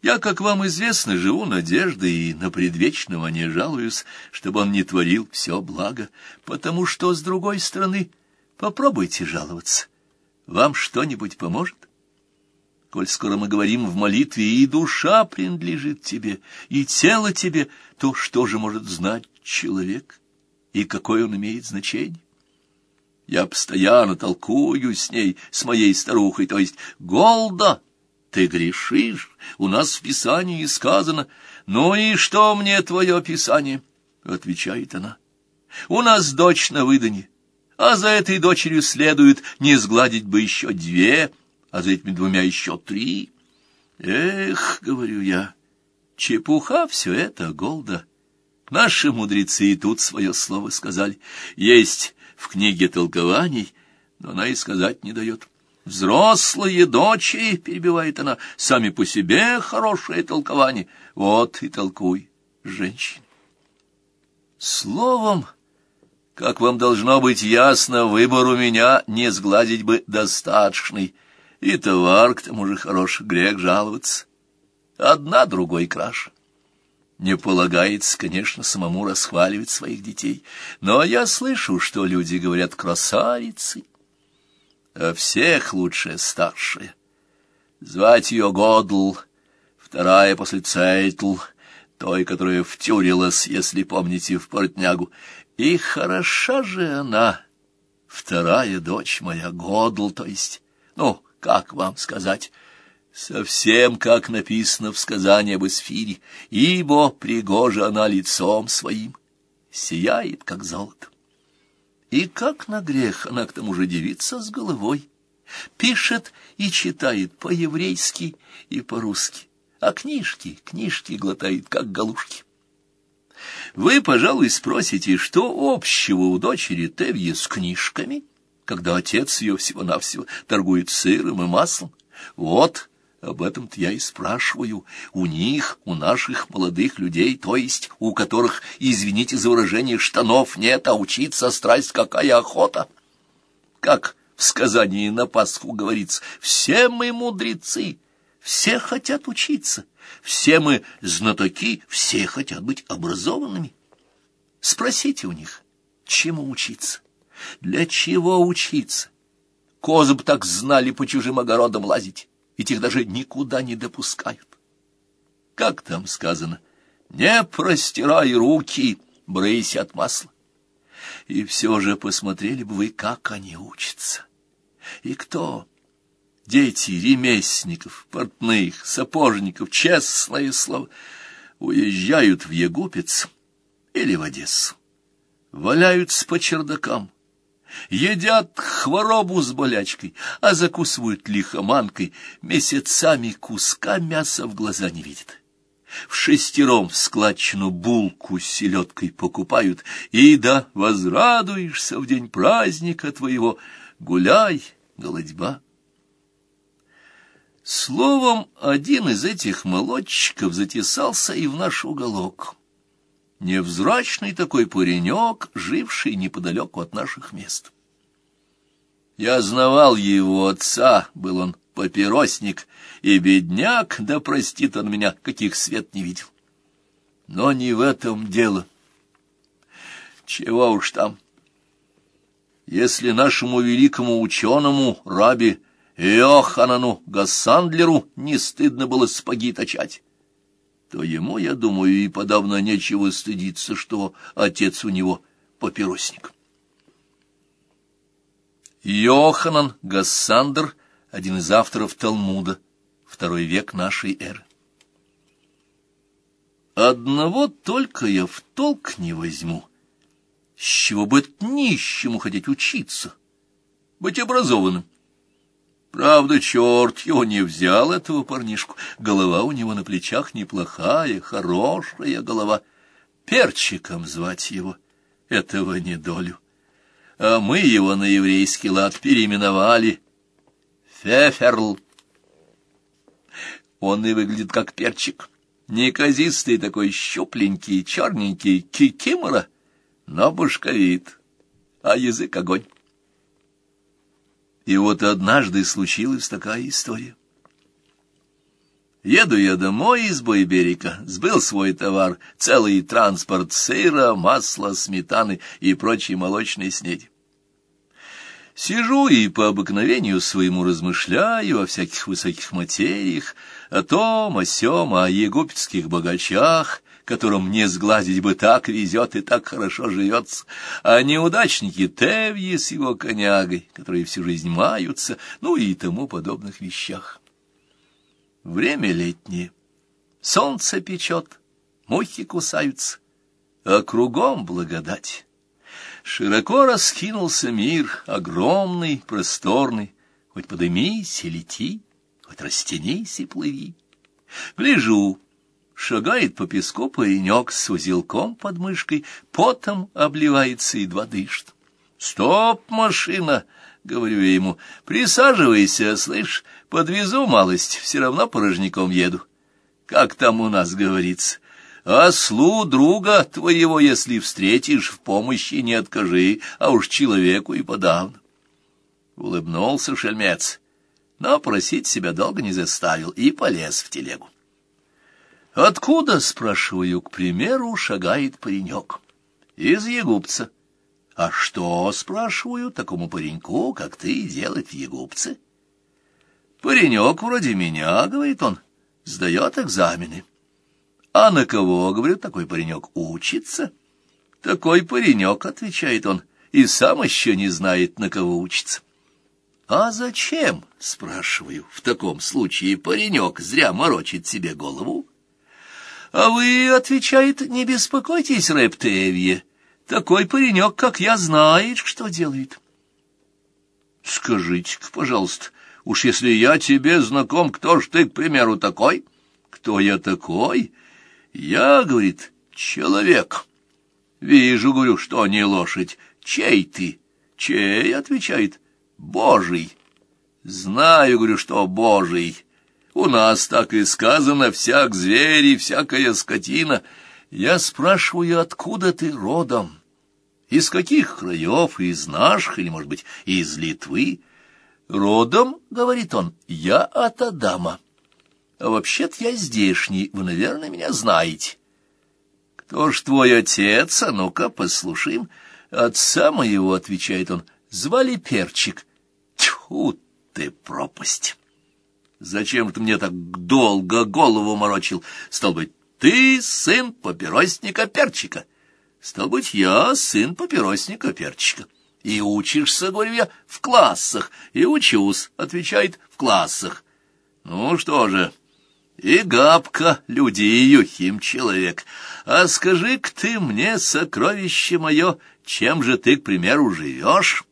Я, как вам известно, живу надеждой и на предвечного не жалуюсь, чтобы он не творил все благо, потому что, с другой стороны, попробуйте жаловаться. Вам что-нибудь поможет? Коль скоро мы говорим в молитве, и душа принадлежит тебе, и тело тебе, то что же может знать человек, и какое он имеет значение? Я постоянно толкую с ней, с моей старухой, то есть Голда, ты грешишь, у нас в Писании сказано. Ну и что мне твое Писание? Отвечает она. У нас дочь на выданье, а за этой дочерью следует не сгладить бы еще две, а за этими двумя еще три. Эх, говорю я, чепуха все это, Голда. Наши мудрецы и тут свое слово сказали. Есть в книге толкований, но она и сказать не дает. Взрослые дочери, — перебивает она, — сами по себе хорошее толкование. Вот и толкуй, женщин. Словом, как вам должно быть ясно, выбор у меня не сгладить бы достаточный, и товар к тому же хорош, грех жаловаться. Одна другой краше. Не полагается, конечно, самому расхваливать своих детей, но я слышу, что люди говорят красавицы а всех лучше старшая. Звать ее Годл, вторая после Цейтл, той, которая втюрилась, если помните, в портнягу. И хороша же она, вторая дочь моя, Годл, то есть, ну, как вам сказать, совсем как написано в сказании об Эсфире, ибо пригожа она лицом своим, сияет, как золото. И как на грех она к тому же девица с головой. Пишет и читает по-еврейски и по-русски, а книжки, книжки глотает, как галушки. Вы, пожалуй, спросите, что общего у дочери Тевье с книжками, когда отец ее всего-навсего торгует сыром и маслом? Вот об этом-то я и спрашиваю. У них, у наших молодых людей, то есть у которых, извините за выражение, штанов нет, а учиться страсть какая охота. Как в сказании на Пасху говорится, все мы мудрецы, все хотят учиться, все мы знатоки, все хотят быть образованными. Спросите у них, чему учиться, для чего учиться. Козы бы так знали по чужим огородам лазить ведь их даже никуда не допускают. Как там сказано? Не простирай руки, брысь от масла. И все же посмотрели бы вы, как они учатся. И кто? Дети ремесленников, портных, сапожников, честное слово, уезжают в Егупец или в Одессу, валяются по чердакам, едят хворобу с болячкой, а закусывают лихоманкой, месяцами куска мяса в глаза не видят. В шестером в складчину булку с селедкой покупают, и да возрадуешься в день праздника твоего, гуляй, голодьба. Словом, один из этих молодчиков затесался и в наш уголок. Невзрачный такой паренек, живший неподалеку от наших мест. Я знавал его отца, был он папиросник и бедняк, да простит он меня, каких свет не видел. Но не в этом дело. Чего уж там. Если нашему великому ученому, раби Йоханану Гассандлеру, не стыдно было спаги точать, то ему, я думаю, и подавно нечего стыдиться, что отец у него папиросник. Йоханан Гассандр, один из авторов Талмуда, второй век нашей эры. Одного только я в толк не возьму. С чего бы нищему хотеть учиться, быть образованным? Правда, черт его не взял, этого парнишку. Голова у него на плечах неплохая, хорошая голова. Перчиком звать его, этого недолю. А мы его на еврейский лад переименовали Феферл. Он и выглядит как перчик. Неказистый такой щупленький, черненький, кикимора, но башковит, а язык огонь. И вот однажды случилась такая история. Еду я домой из Бойберика, сбыл свой товар, целый транспорт сыра, масла, сметаны и прочей молочной снеди. Сижу и по обыкновению своему размышляю о всяких высоких материях, о том, о сём, о египетских богачах, которым не сгладить бы так везет и так хорошо живется, а неудачники Тевьи с его конягой, которые всю жизнь маются, ну и тому подобных вещах. Время летнее, солнце печет, мухи кусаются, а кругом благодать. Широко раскинулся мир, огромный, просторный, хоть подымись и лети, хоть растянись и плыви. Гляжу, шагает по песку паренек с узелком под мышкой, потом обливается, едва дышит. «Стоп, машина!» — говорю я ему. «Присаживайся, слышь, подвезу малость, все равно порожняком еду. Как там у нас говорится?» Ослу друга твоего, если встретишь, в помощи не откажи, а уж человеку и подавно. Улыбнулся шельмец, но просить себя долго не заставил и полез в телегу. Откуда, спрашиваю, к примеру, шагает паренек? Из Егупца. А что, спрашиваю, такому пареньку, как ты, делать в Егупце? Паренек вроде меня, говорит он, сдает экзамены. А на кого, говорю, такой паренек учится? Такой паренек, отвечает он, и сам еще не знает, на кого учится. А зачем, спрашиваю, в таком случае паренек зря морочит себе голову? А вы, отвечает, не беспокойтесь, Рептевье, такой паренек, как я, знает, что делает. Скажите-ка, пожалуйста, уж если я тебе знаком, кто ж ты, к примеру, такой? Кто я такой? Я, говорит, человек. Вижу, говорю, что не лошадь. Чей ты? Чей, отвечает, Божий. Знаю, говорю, что Божий. У нас так и сказано, всяк зверь и всякая скотина. Я спрашиваю, откуда ты родом? Из каких краев? Из наших или, может быть, из Литвы? Родом, говорит он, я от Адама. А вообще-то я здешний, вы, наверное, меня знаете. Кто ж твой отец? А ну-ка, послушаем. Отца моего, отвечает он, звали Перчик. Тьфу ты, пропасть! Зачем ты мне так долго голову морочил? Стал быть, ты сын папиросника Перчика. Стал быть, я сын папиросника Перчика. И учишься, говорю я, в классах. И учусь, отвечает, в классах. Ну что же... И Габка, люди, и Юхим человек. А скажи-ка ты мне, сокровище мое, чем же ты, к примеру, живешь?